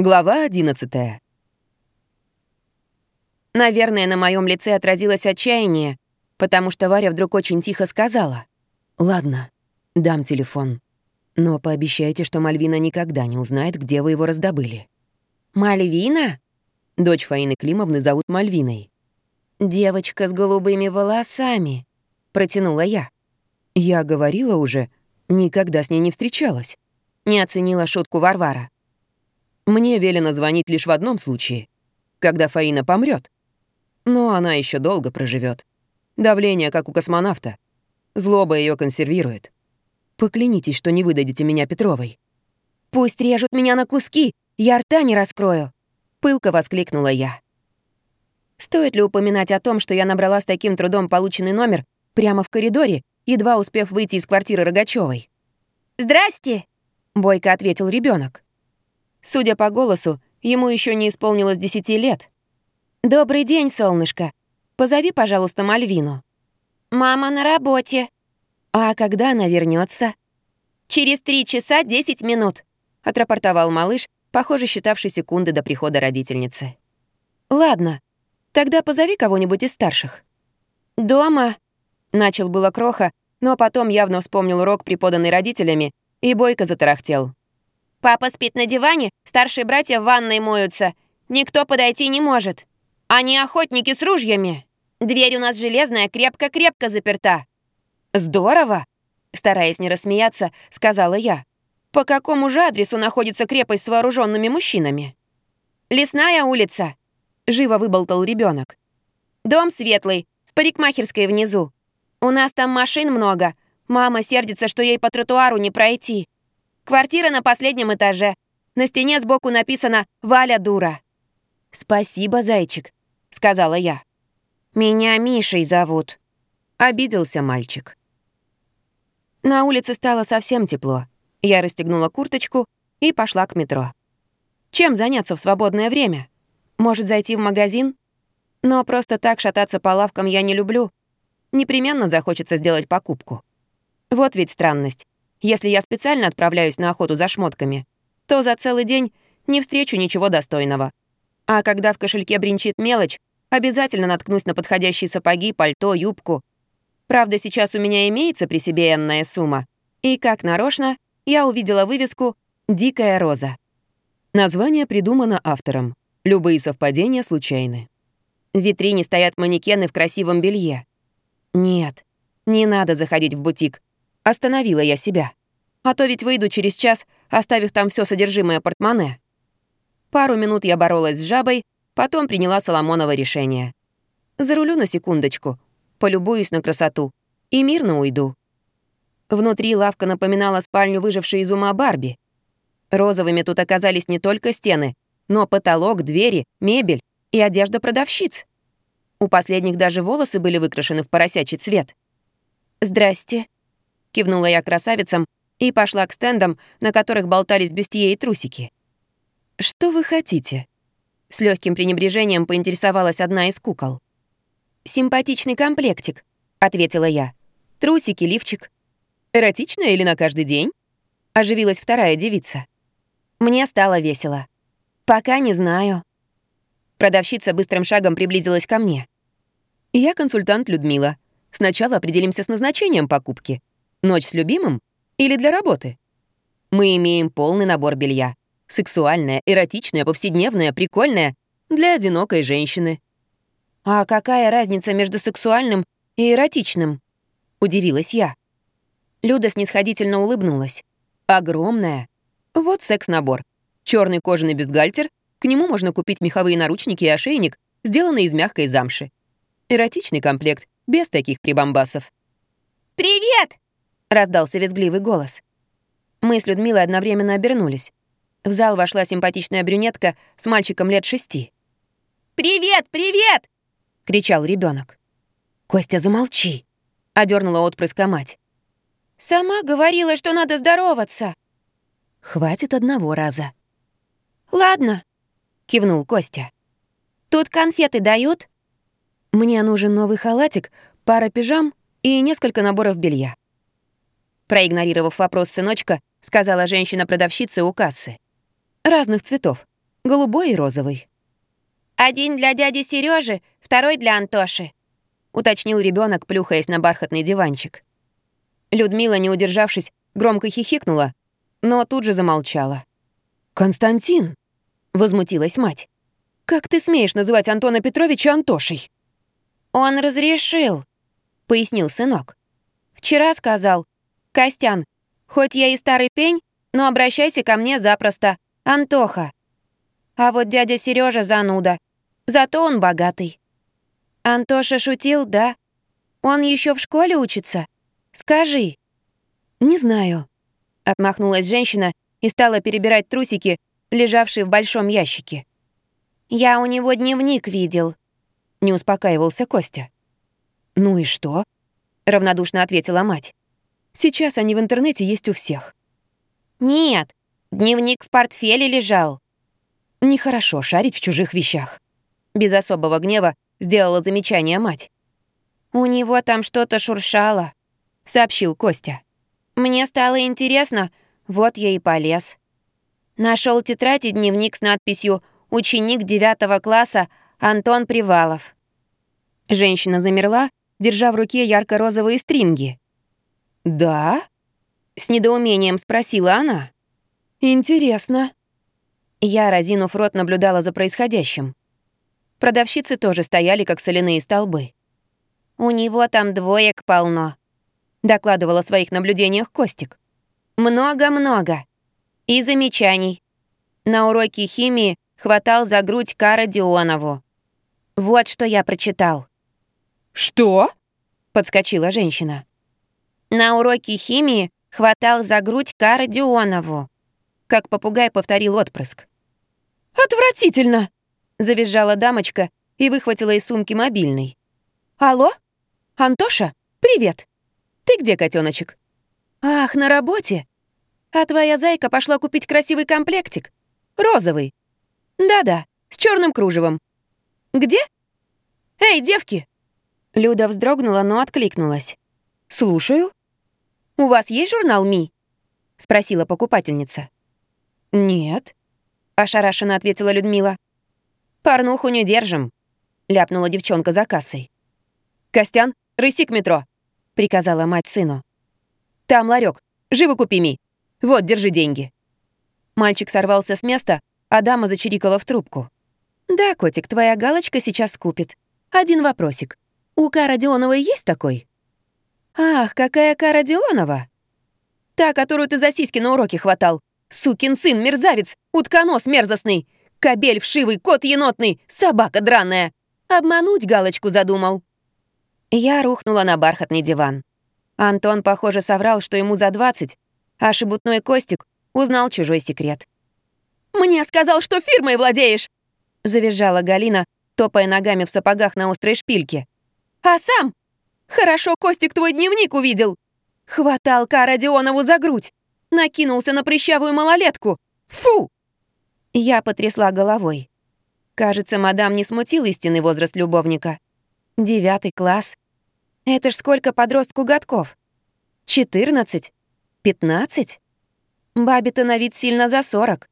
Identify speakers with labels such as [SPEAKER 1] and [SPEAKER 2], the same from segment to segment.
[SPEAKER 1] Глава 11 Наверное, на моем лице отразилось отчаяние, потому что Варя вдруг очень тихо сказала. «Ладно, дам телефон. Но пообещайте, что Мальвина никогда не узнает, где вы его раздобыли». «Мальвина?» Дочь Фаины Климовны зовут Мальвиной. «Девочка с голубыми волосами», — протянула я. Я говорила уже, никогда с ней не встречалась. Не оценила шутку Варвара. Мне велено звонить лишь в одном случае, когда Фаина помрет. Но она еще долго проживет. Давление, как у космонавта. Злоба ее консервирует. Поклянитесь, что не выдадите меня Петровой. «Пусть режут меня на куски, я рта не раскрою!» Пылко воскликнула я. Стоит ли упоминать о том, что я набрала с таким трудом полученный номер прямо в коридоре, едва успев выйти из квартиры Рогачевой? «Здрасте!» — бойко ответил ребенок. Судя по голосу, ему еще не исполнилось десяти лет. «Добрый день, солнышко. Позови, пожалуйста, Мальвину». «Мама на работе». «А когда она вернется? «Через три часа десять минут», — отрапортовал малыш, похоже, считавший секунды до прихода родительницы. «Ладно, тогда позови кого-нибудь из старших». «Дома», — начал было Кроха, но потом явно вспомнил урок, преподанный родителями, и бойко затарахтел. Папа спит на диване, старшие братья в ванной моются. Никто подойти не может. Они охотники с ружьями. Дверь у нас железная, крепко-крепко заперта». «Здорово!» Стараясь не рассмеяться, сказала я. «По какому же адресу находится крепость с вооруженными мужчинами?» «Лесная улица», — живо выболтал ребенок. «Дом светлый, с парикмахерской внизу. У нас там машин много. Мама сердится, что ей по тротуару не пройти. Квартира на последнем этаже. На стене сбоку написано «Валя дура». «Спасибо, зайчик», — сказала я. «Меня Мишей зовут», — обиделся мальчик. На улице стало совсем тепло. Я расстегнула курточку и пошла к метро. Чем заняться в свободное время? Может, зайти в магазин? Но просто так шататься по лавкам я не люблю. Непременно захочется сделать покупку. Вот ведь странность. Если я специально отправляюсь на охоту за шмотками, то за целый день не встречу ничего достойного. А когда в кошельке бренчит мелочь, обязательно наткнусь на подходящие сапоги, пальто, юбку. Правда, сейчас у меня имеется при себе энная сумма. И, как нарочно, я увидела вывеску «Дикая роза». Название придумано автором. Любые совпадения случайны. В витрине стоят манекены в красивом белье. Нет, не надо заходить в бутик. Остановила я себя. А то ведь выйду через час, оставив там все содержимое портмоне. Пару минут я боролась с жабой, потом приняла Соломоново решение. Зарулю на секундочку, полюбуюсь на красоту и мирно уйду. Внутри лавка напоминала спальню выжившей из ума Барби. Розовыми тут оказались не только стены, но потолок, двери, мебель и одежда продавщиц. У последних даже волосы были выкрашены в поросячий цвет. «Здрасте», Кивнула я красавицам и пошла к стендам, на которых болтались бюстье и трусики. «Что вы хотите?» С легким пренебрежением поинтересовалась одна из кукол. «Симпатичный комплектик», — ответила я. «Трусики, лифчик». «Эротично или на каждый день?» — оживилась вторая девица. Мне стало весело. «Пока не знаю». Продавщица быстрым шагом приблизилась ко мне. «Я консультант Людмила. Сначала определимся с назначением покупки. Ночь с любимым или для работы? Мы имеем полный набор белья. Сексуальное, эротичное, повседневное, прикольное для одинокой женщины. «А какая разница между сексуальным и эротичным?» — удивилась я. Люда снисходительно улыбнулась. «Огромная. Вот секс-набор. Черный кожаный бюстгальтер, к нему можно купить меховые наручники и ошейник, сделанные из мягкой замши. Эротичный комплект, без таких прибамбасов». «Привет!» — раздался визгливый голос. Мы с Людмилой одновременно обернулись. В зал вошла симпатичная брюнетка с мальчиком лет шести. «Привет, привет!» — кричал ребенок. «Костя, замолчи!» — одернула отпрыска мать. «Сама говорила, что надо здороваться!» «Хватит одного раза». «Ладно», — кивнул Костя. «Тут конфеты дают?» «Мне нужен новый халатик, пара пижам и несколько наборов белья». Проигнорировав вопрос сыночка, сказала женщина-продавщица у кассы. «Разных цветов. голубой и розовый.
[SPEAKER 2] «Один для дяди Сережи, второй для Антоши», —
[SPEAKER 1] уточнил ребенок, плюхаясь на бархатный диванчик. Людмила, не удержавшись, громко хихикнула, но тут же замолчала. «Константин!» — возмутилась мать. «Как ты смеешь называть Антона Петровича Антошей?»
[SPEAKER 2] «Он разрешил», — пояснил сынок. «Вчера сказал, Костян, хоть я и старый пень, но обращайся ко мне запросто, Антоха. А вот дядя Сережа зануда, зато он богатый». «Антоша шутил, да? Он еще в школе учится? Скажи».
[SPEAKER 1] «Не знаю», — отмахнулась женщина и стала перебирать трусики, лежавшие в большом ящике.
[SPEAKER 2] «Я у него дневник видел», — не успокаивался Костя.
[SPEAKER 1] «Ну и что?» — равнодушно ответила мать. «Сейчас они в интернете есть у всех».
[SPEAKER 2] «Нет, дневник в портфеле лежал».
[SPEAKER 1] «Нехорошо шарить в чужих вещах». Без особого гнева сделала замечание мать.
[SPEAKER 2] «У него там что-то шуршало», — сообщил Костя. «Мне стало интересно, вот я и полез». Нашел тетрадь и дневник с надписью «Ученик девятого класса Антон Привалов».
[SPEAKER 1] Женщина замерла, держа в руке ярко-розовые стринги. «Да?» — с недоумением спросила она. «Интересно». Я, разинув рот, наблюдала за происходящим. Продавщицы тоже стояли, как соляные столбы.
[SPEAKER 2] «У него там двоек полно», — докладывала о своих наблюдениях Костик. «Много-много. И замечаний. На уроке химии хватал за грудь Кара Дионову. Вот что я прочитал».
[SPEAKER 1] «Что?» — подскочила женщина.
[SPEAKER 2] На уроке химии хватал за грудь Кара Дионову.
[SPEAKER 1] Как попугай повторил отпрыск. «Отвратительно!» Завизжала дамочка и выхватила из сумки мобильный. «Алло? Антоша? Привет! Ты где, котеночек? «Ах, на работе! А твоя зайка пошла купить красивый комплектик. Розовый. Да-да, с черным кружевом. Где? Эй, девки!» Люда вздрогнула, но откликнулась. «Слушаю. У вас есть журнал Ми?» — спросила покупательница. «Нет», — ошарашенно ответила Людмила. «Порнуху не держим», — ляпнула девчонка за кассой. «Костян, рыси к метро», — приказала мать сыну. «Там ларек. Живо купи ми. Вот, держи деньги». Мальчик сорвался с места, а дама зачирикала в трубку. «Да, котик, твоя галочка сейчас купит. Один вопросик. У Кара Дионовой есть такой?» «Ах, какая Кара Дионова!» «Та, которую ты за сиськи на уроке хватал. Сукин сын, мерзавец, утконос мерзостный. Кобель вшивый, кот енотный, собака драная. Обмануть галочку задумал. Я рухнула на бархатный диван. Антон, похоже, соврал, что ему за 20, а шебутной Костик узнал чужой секрет. «Мне сказал, что фирмой владеешь!» — завизжала Галина, топая ногами в сапогах на острой шпильке. «А сам? Хорошо, Костик твой дневник увидел. Хватал Ка Родионову за грудь, накинулся на прыщавую малолетку. Фу!» Я потрясла головой. Кажется, мадам не смутил истинный возраст любовника. Девятый класс. Это ж сколько подростку годков? Четырнадцать? Пятнадцать? Бабе-то на вид сильно за сорок.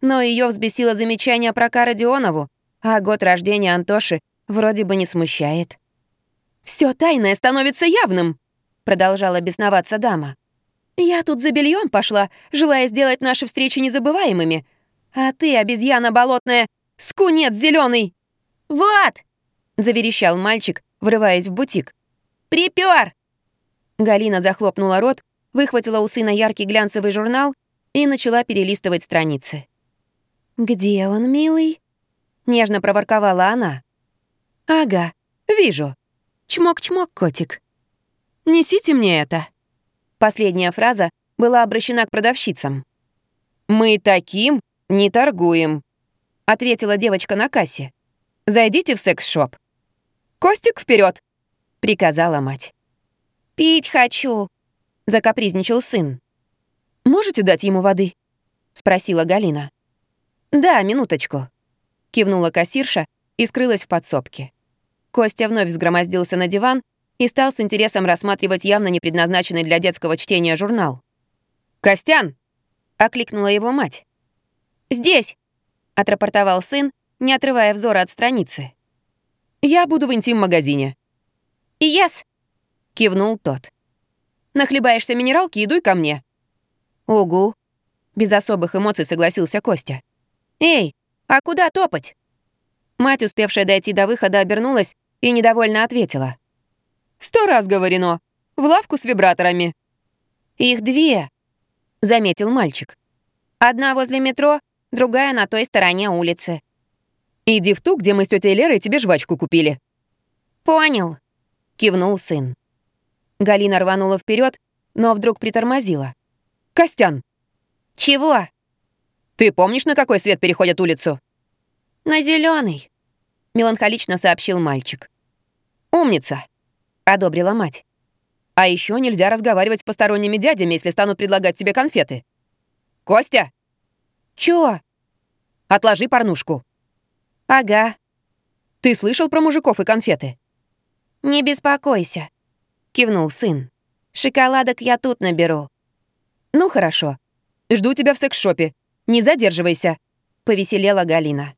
[SPEAKER 1] Но ее взбесило замечание про Кара Дионову, а год рождения Антоши вроде бы не смущает. Все тайное становится явным», — продолжала бесноваться дама. «Я тут за бельем пошла, желая сделать наши встречи незабываемыми, а ты, обезьяна болотная, скунец зеленый. «Вот!» — заверещал мальчик, врываясь в бутик. «Припёр!» Галина захлопнула рот, выхватила у сына яркий глянцевый журнал и начала перелистывать страницы. «Где он, милый?» — нежно проворковала она. «Ага, вижу. Чмок-чмок, котик. Несите мне это». Последняя фраза была обращена к продавщицам. «Мы таким «Не торгуем», — ответила девочка на кассе. «Зайдите в секс-шоп». «Костик, вперед! приказала мать. «Пить хочу», — закапризничал сын. «Можете дать ему воды?» — спросила Галина. «Да, минуточку», — кивнула кассирша и скрылась в подсобке. Костя вновь взгромоздился на диван и стал с интересом рассматривать явно не предназначенный для детского чтения журнал. «Костян!» — окликнула его мать. «Здесь!»
[SPEAKER 2] — отрапортовал сын, не отрывая взора от страницы.
[SPEAKER 1] «Я буду в интим-магазине».
[SPEAKER 2] «Yes!» — кивнул тот.
[SPEAKER 1] «Нахлебаешься минералки и дуй ко мне».
[SPEAKER 2] «Угу», —
[SPEAKER 1] без особых эмоций согласился Костя.
[SPEAKER 2] «Эй, а куда топать?»
[SPEAKER 1] Мать, успевшая дойти до выхода, обернулась и недовольно ответила. «Сто раз говорено. В лавку с вибраторами».
[SPEAKER 2] «Их две», — заметил мальчик. «Одна возле метро, другая на той стороне улицы».
[SPEAKER 1] «Иди в ту, где мы с тетей Лерой тебе жвачку купили».
[SPEAKER 2] «Понял», —
[SPEAKER 1] кивнул сын. Галина рванула вперед, но вдруг притормозила. «Костян!»
[SPEAKER 2] «Чего?»
[SPEAKER 1] «Ты помнишь, на какой свет переходят улицу?»
[SPEAKER 2] «На зеленый,
[SPEAKER 1] меланхолично сообщил мальчик. «Умница!» — одобрила мать. «А еще нельзя разговаривать с посторонними дядями, если станут предлагать тебе конфеты. Костя!»
[SPEAKER 2] «Чё?»
[SPEAKER 1] «Отложи порнушку».
[SPEAKER 2] «Ага».
[SPEAKER 1] «Ты слышал про мужиков и конфеты?»
[SPEAKER 2] «Не беспокойся», — кивнул сын. «Шоколадок я тут наберу».
[SPEAKER 1] «Ну хорошо. Жду тебя в секс-шопе. Не задерживайся», — повеселела Галина.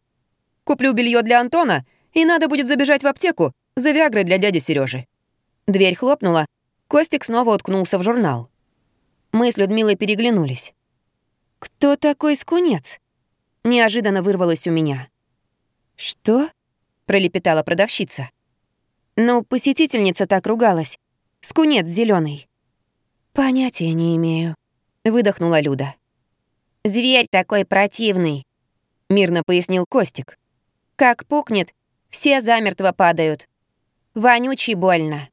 [SPEAKER 1] «Куплю белье для Антона, и надо будет забежать в аптеку за Виагрой для дяди Сережи. Дверь хлопнула, Костик снова уткнулся в журнал. Мы с Людмилой переглянулись. «Кто такой скунец?» Неожиданно вырвалось у меня. «Что?» — пролепетала продавщица. «Ну, посетительница так ругалась. Скунец зеленый. «Понятия не имею», — выдохнула Люда.
[SPEAKER 2] «Зверь такой противный», — мирно пояснил Костик. «Как пукнет, все замертво падают. Вонючий больно».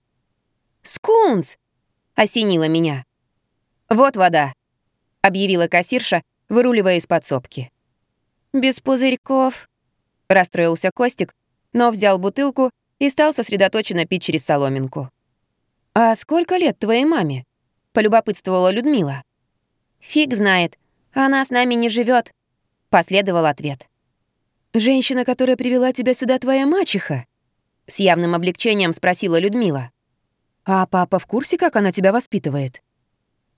[SPEAKER 1] «Скунс!» — осенило меня. «Вот вода», — объявила кассирша, выруливая из подсобки.
[SPEAKER 2] «Без пузырьков», —
[SPEAKER 1] расстроился Костик, но взял бутылку и стал сосредоточенно пить через соломинку. «А сколько лет твоей маме?» — полюбопытствовала Людмила.
[SPEAKER 2] «Фиг знает. Она с нами не живет, последовал ответ.
[SPEAKER 1] «Женщина, которая привела тебя сюда, твоя мачеха?» С явным облегчением спросила Людмила. «А папа в курсе, как она тебя воспитывает?»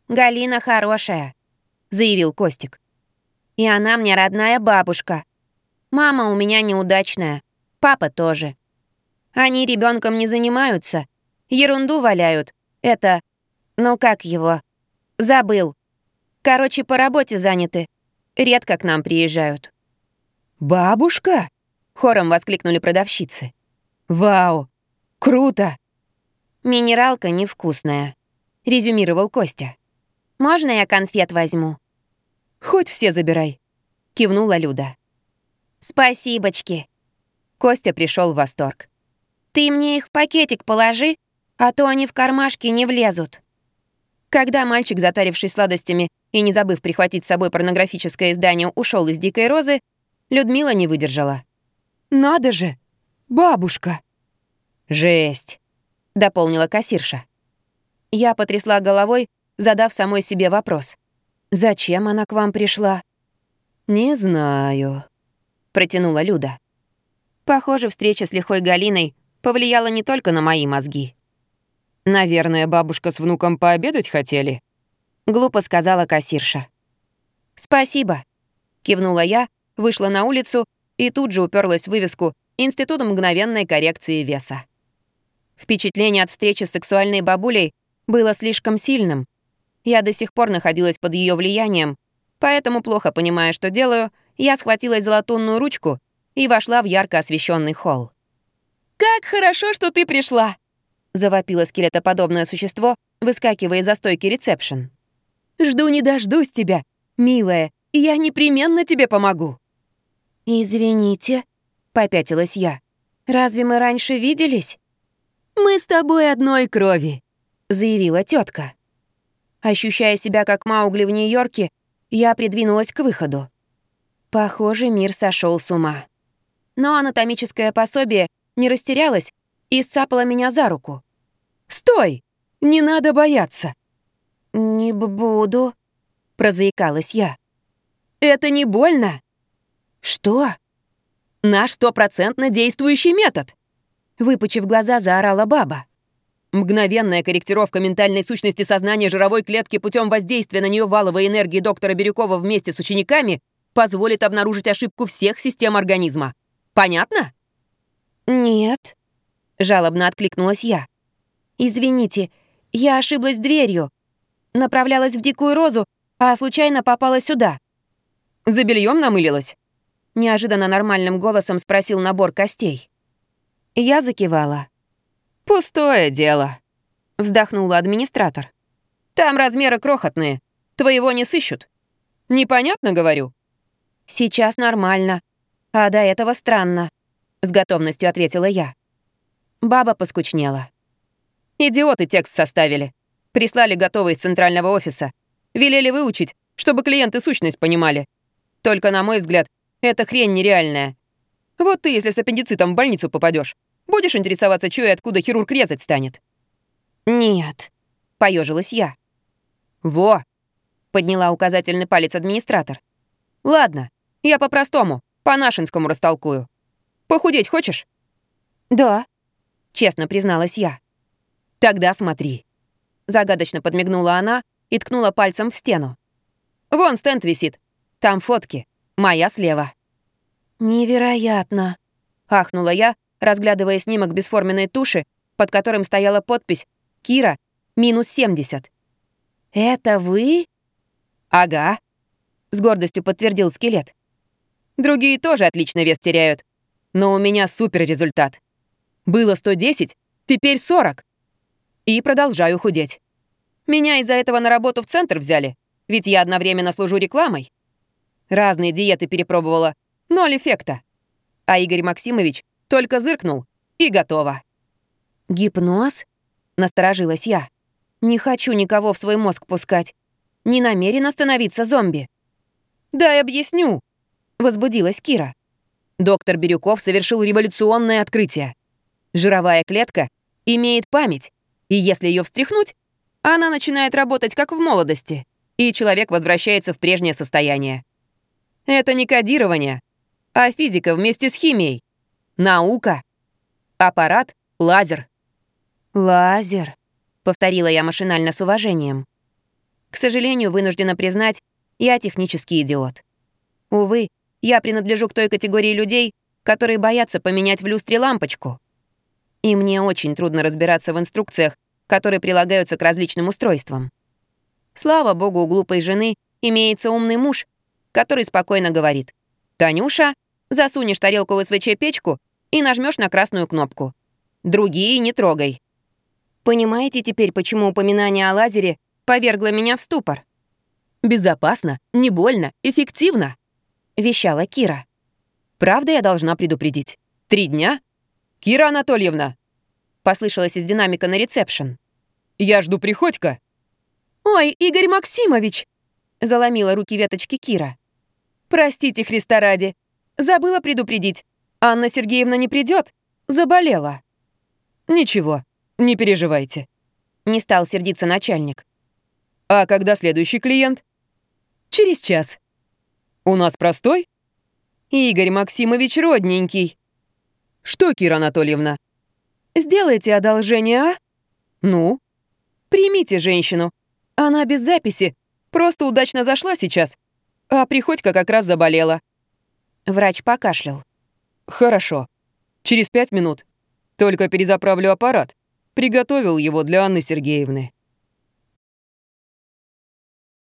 [SPEAKER 2] «Галина хорошая», — заявил Костик. «И она мне родная бабушка. Мама у меня неудачная, папа тоже. Они ребенком не занимаются, ерунду валяют. Это... Ну как его? Забыл. Короче, по работе заняты. Редко к нам приезжают».
[SPEAKER 1] «Бабушка?» — хором воскликнули продавщицы. «Вау! Круто!»
[SPEAKER 2] «Минералка невкусная», — резюмировал Костя. «Можно я конфет возьму?»
[SPEAKER 1] «Хоть все забирай», — кивнула Люда.
[SPEAKER 2] «Спасибочки».
[SPEAKER 1] Костя пришел в восторг.
[SPEAKER 2] «Ты мне их в пакетик положи, а то они в кармашки не влезут».
[SPEAKER 1] Когда мальчик, затаривший сладостями и не забыв прихватить с собой порнографическое издание, ушел из «Дикой розы», Людмила не выдержала. «Надо же! Бабушка!» «Жесть!» — дополнила кассирша. Я потрясла головой, задав самой себе вопрос. «Зачем она к вам пришла?» «Не знаю», — протянула Люда. Похоже, встреча с лихой Галиной повлияла не только на мои мозги. «Наверное, бабушка с внуком пообедать хотели?» — глупо сказала кассирша. «Спасибо», — кивнула я, вышла на улицу и тут же уперлась в вывеску «Институт мгновенной коррекции веса». Впечатление от встречи с сексуальной бабулей было слишком сильным. Я до сих пор находилась под ее влиянием, поэтому, плохо понимая, что делаю, я схватилась за ручку и вошла в ярко освещенный холл. «Как хорошо, что ты пришла!» — завопило скелетоподобное существо, выскакивая из-за стойки ресепшн. «Жду не дождусь тебя, милая, я непременно тебе помогу».
[SPEAKER 2] «Извините», — попятилась я. «Разве мы раньше виделись?»
[SPEAKER 1] «Мы с тобой одной крови», — заявила тетка. Ощущая себя как Маугли в Нью-Йорке, я придвинулась к выходу. Похоже, мир сошел с ума. Но анатомическое пособие не растерялось и сцапало меня за руку. «Стой! Не надо бояться!»
[SPEAKER 2] «Не буду», — прозаикалась я.
[SPEAKER 1] «Это не больно?»
[SPEAKER 2] «Что?»
[SPEAKER 1] «Наш стопроцентно действующий метод!» Выпучив глаза, заорала баба. Мгновенная корректировка ментальной сущности сознания жировой клетки путем воздействия на нее валовой энергии доктора Бирюкова вместе с учениками позволит обнаружить ошибку всех систем организма. Понятно?
[SPEAKER 2] «Нет», — жалобно откликнулась я. «Извините, я ошиблась дверью. Направлялась в дикую розу, а случайно попала сюда».
[SPEAKER 1] «За бельем намылилась?» Неожиданно нормальным голосом спросил набор костей. Я закивала. «Пустое дело», — вздохнула администратор. «Там размеры крохотные. Твоего не сыщут. Непонятно, говорю?»
[SPEAKER 2] «Сейчас нормально. А до этого странно», — с готовностью ответила я. Баба поскучнела.
[SPEAKER 1] «Идиоты текст составили. Прислали готовый из центрального офиса. Велели выучить, чтобы клиенты сущность понимали. Только, на мой взгляд, это хрень нереальная. Вот ты, если с аппендицитом в больницу попадешь, будешь интересоваться, что и откуда хирург резать станет?»
[SPEAKER 2] «Нет», — поежилась я.
[SPEAKER 1] «Во!» — подняла указательный палец администратор. «Ладно, я по-простому, по-нашинскому растолкую. Похудеть хочешь?»
[SPEAKER 2] «Да», — честно призналась я.
[SPEAKER 1] «Тогда смотри». Загадочно подмигнула она и ткнула пальцем в стену. «Вон стенд висит. Там фотки. Моя слева».
[SPEAKER 2] «Невероятно!» — ахнула я, разглядывая снимок бесформенной туши, под которым стояла подпись «Кира, минус 70». «Это вы?»
[SPEAKER 1] «Ага», — с гордостью подтвердил скелет. «Другие тоже отлично вес теряют, но у меня супер результат. Было 110, теперь 40. И продолжаю худеть. Меня из-за этого на работу в центр взяли, ведь я одновременно служу рекламой. Разные диеты перепробовала, ноль эффекта. А Игорь Максимович только зыркнул, и готово.
[SPEAKER 2] «Гипноз?» — насторожилась я. «Не хочу никого в свой мозг пускать. Не намерена становиться зомби».
[SPEAKER 1] «Дай объясню», — возбудилась Кира. Доктор Бирюков совершил революционное открытие. Жировая клетка имеет память, и если ее встряхнуть, она начинает работать как в молодости, и человек возвращается в прежнее состояние. Это не кодирование, а физика вместе с химией. Наука. Аппарат — лазер.
[SPEAKER 2] «Лазер», — повторила я машинально с уважением. К сожалению, вынуждена признать, я технический идиот. Увы, я принадлежу к той категории людей, которые боятся поменять в люстре лампочку. И мне очень трудно разбираться в инструкциях, которые прилагаются к различным устройствам. Слава богу, у глупой жены имеется умный муж, который спокойно говорит «Танюша, засунешь тарелку в СВЧ-печку и нажмешь на красную кнопку. Другие не трогай». Понимаете теперь, почему упоминание о лазере повергло меня в ступор?
[SPEAKER 1] «Безопасно, не больно, эффективно», —
[SPEAKER 2] вещала Кира.
[SPEAKER 1] «Правда я должна предупредить? Три дня? Кира Анатольевна!» Послышалось из динамика на ресепшн. «Я жду Приходько».
[SPEAKER 2] «Ой, Игорь Максимович!» — заломила руки веточки Кира.
[SPEAKER 1] «Простите, Христа ради. Забыла предупредить. Анна Сергеевна не придет. Заболела». «Ничего, не переживайте». Не стал сердиться начальник. «А когда следующий клиент?» «Через час». «У нас простой?» «Игорь Максимович родненький». «Что, Кира Анатольевна?» «Сделайте одолжение, а?» «Ну?» «Примите женщину. Она без записи, Просто удачно зашла сейчас, а Приходько как раз заболела».
[SPEAKER 2] Врач покашлял.
[SPEAKER 1] «Хорошо. Через пять минут. Только перезаправлю аппарат. Приготовил его для Анны Сергеевны».